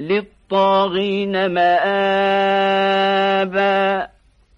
للطاغين مآبا